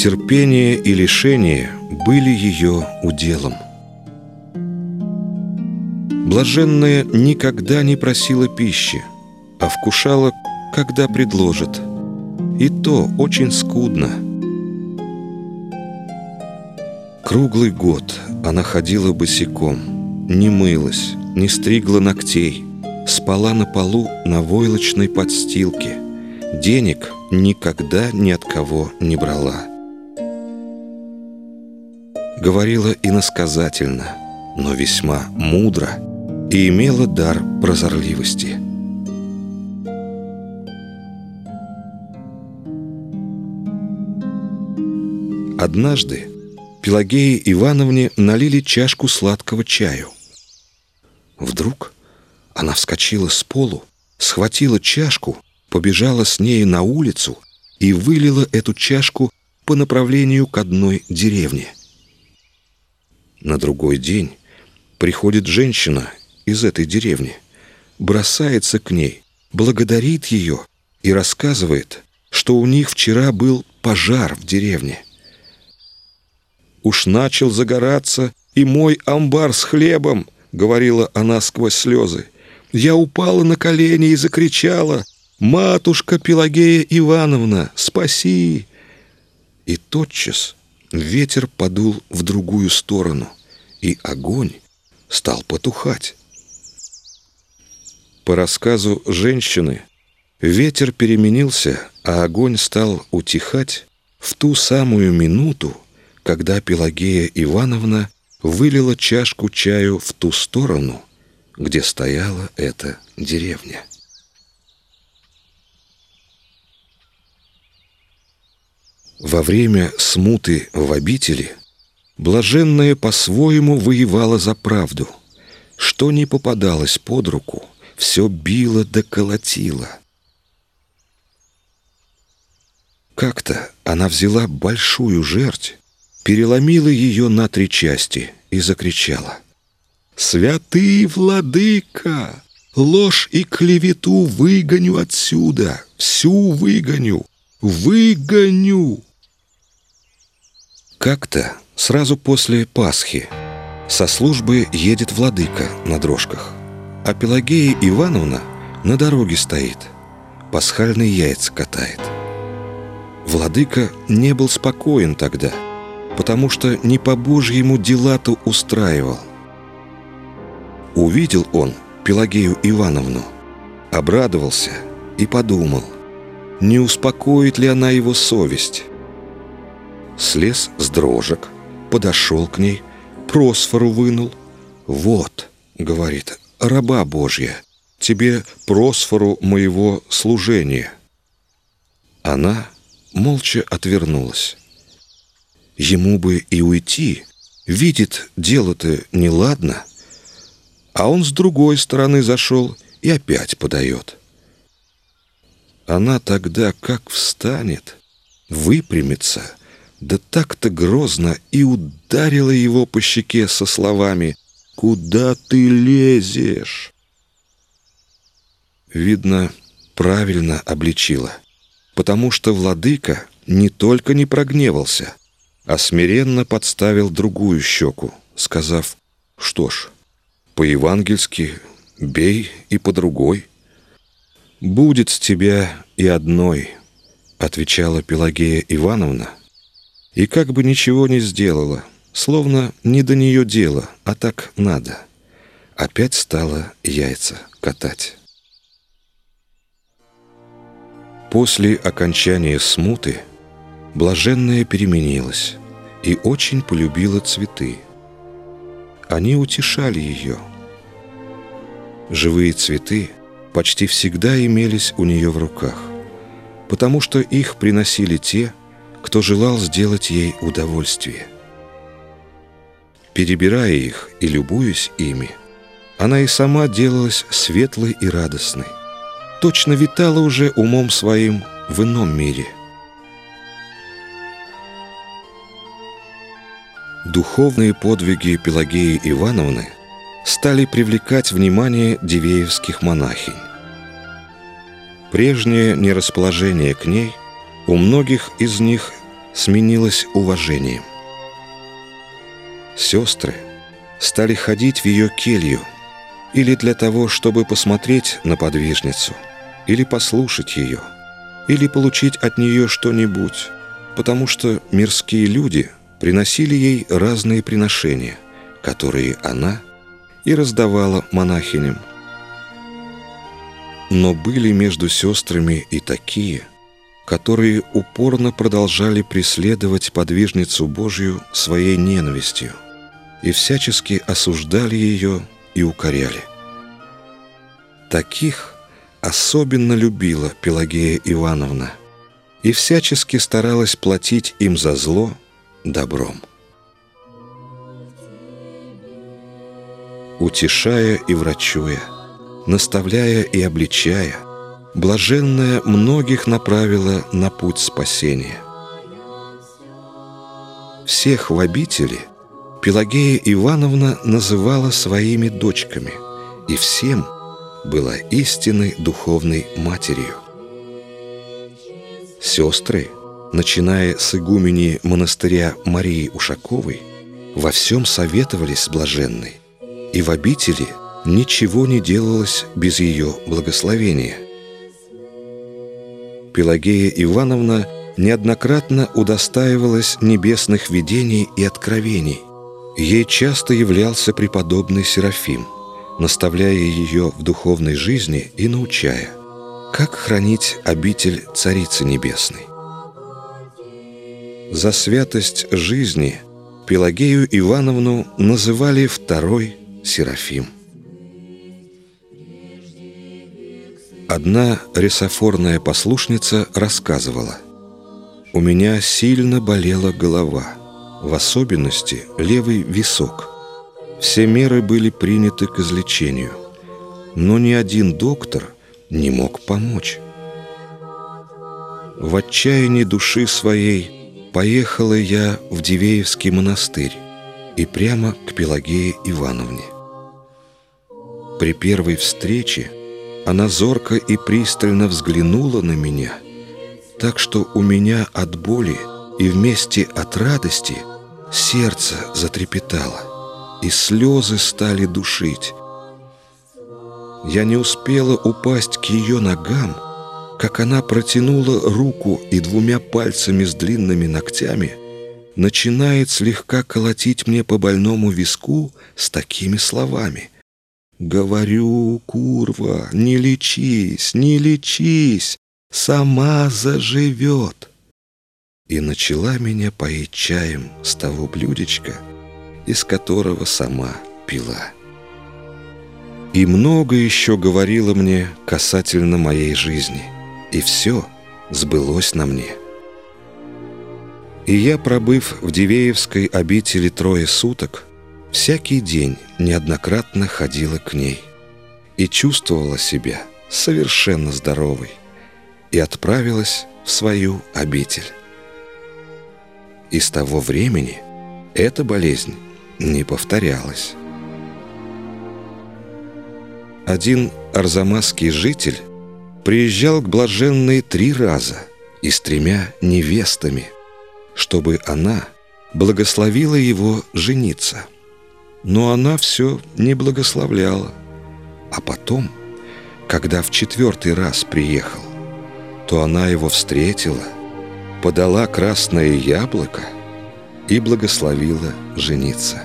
терпение и лишение были ее уделом. Блаженная никогда не просила пищи, а вкушала, когда предложат. И то очень скудно. Круглый год она ходила босиком, не мылась, не стригла ногтей, спала на полу на войлочной подстилке. Денег никогда ни от кого не брала. Говорила иносказательно, но весьма мудро – и имела дар прозорливости. Однажды Пелагее Ивановне налили чашку сладкого чаю. Вдруг она вскочила с полу, схватила чашку, побежала с нею на улицу и вылила эту чашку по направлению к одной деревне. На другой день приходит женщина из этой деревни, бросается к ней, благодарит ее и рассказывает, что у них вчера был пожар в деревне. «Уж начал загораться и мой амбар с хлебом», — говорила она сквозь слезы. «Я упала на колени и закричала, «Матушка Пелагея Ивановна, спаси!» И тотчас ветер подул в другую сторону, и огонь стал потухать. По рассказу женщины, ветер переменился, а огонь стал утихать в ту самую минуту, когда Пелагея Ивановна вылила чашку чаю в ту сторону, где стояла эта деревня. Во время смуты в обители блаженная по-своему воевала за правду, что не попадалось под руку – все било да колотило. Как-то она взяла большую жерть, переломила ее на три части и закричала. «Святый владыка! Ложь и клевету выгоню отсюда! Всю выгоню! Выгоню!» Как-то сразу после Пасхи со службы едет владыка на дрожках а Пелагея Ивановна на дороге стоит, пасхальные яйца катает. Владыка не был спокоен тогда, потому что не по-божьему дела-то устраивал. Увидел он Пелагею Ивановну, обрадовался и подумал, не успокоит ли она его совесть. Слез с дрожек, подошел к ней, просфору вынул. «Вот», — говорит, раба Божья, тебе просфору моего служения». Она молча отвернулась. Ему бы и уйти, видит, дело-то неладно, а он с другой стороны зашел и опять подает. Она тогда как встанет, выпрямится, да так-то грозно и ударила его по щеке со словами Куда ты лезешь?» Видно, правильно обличила, потому что владыка не только не прогневался, а смиренно подставил другую щеку, сказав, что ж, по-евангельски бей и по другой. «Будет с тебя и одной», — отвечала Пелагея Ивановна, и как бы ничего не сделала, Словно не до нее дело, а так надо. Опять стала яйца катать. После окончания смуты блаженная переменилась и очень полюбила цветы. Они утешали ее. Живые цветы почти всегда имелись у нее в руках, потому что их приносили те, кто желал сделать ей удовольствие – Перебирая их и любуясь ими, она и сама делалась светлой и радостной. Точно витала уже умом своим в ином мире. Духовные подвиги Пелагеи Ивановны стали привлекать внимание дивеевских монахинь. Прежнее нерасположение к ней у многих из них сменилось уважением. Сестры стали ходить в ее келью или для того, чтобы посмотреть на подвижницу, или послушать ее, или получить от нее что-нибудь, потому что мирские люди приносили ей разные приношения, которые она и раздавала монахиням. Но были между сестрами и такие, которые упорно продолжали преследовать подвижницу Божью своей ненавистью и всячески осуждали ее и укоряли. Таких особенно любила Пелагея Ивановна и всячески старалась платить им за зло добром. Утешая и врачуя, наставляя и обличая, блаженная многих направила на путь спасения. Всех в обители Пелагея Ивановна называла своими дочками и всем была истинной духовной матерью. Сестры, начиная с игумени монастыря Марии Ушаковой, во всем советовались с блаженной, и в обители ничего не делалось без ее благословения. Пелагея Ивановна неоднократно удостаивалась небесных видений и откровений. Ей часто являлся преподобный Серафим, наставляя ее в духовной жизни и научая – как хранить обитель Царицы Небесной? За святость жизни Пелагею Ивановну называли второй Серафим. Одна ресофорная послушница рассказывала, «У меня сильно болела голова, в особенности левый висок. Все меры были приняты к излечению, но ни один доктор – не мог помочь. В отчаянии души своей поехала я в Дивеевский монастырь и прямо к Пелагее Ивановне. При первой встрече она зорко и пристально взглянула на меня, так что у меня от боли и вместе от радости сердце затрепетало, и слезы стали душить, я не успела упасть к ее ногам, как она протянула руку и двумя пальцами с длинными ногтями начинает слегка колотить мне по больному виску с такими словами. «Говорю, курва, не лечись, не лечись, сама заживет!» И начала меня поить чаем с того блюдечка, из которого сама пила и много еще говорила мне касательно моей жизни, и все сбылось на мне. И я, пробыв в Дивеевской обители трое суток, всякий день неоднократно ходила к ней и чувствовала себя совершенно здоровой и отправилась в свою обитель. И с того времени эта болезнь не повторялась. Один арзамасский житель приезжал к блаженной три раза и с тремя невестами, чтобы она благословила его жениться. Но она все не благословляла. А потом, когда в четвертый раз приехал, то она его встретила, подала красное яблоко и благословила жениться.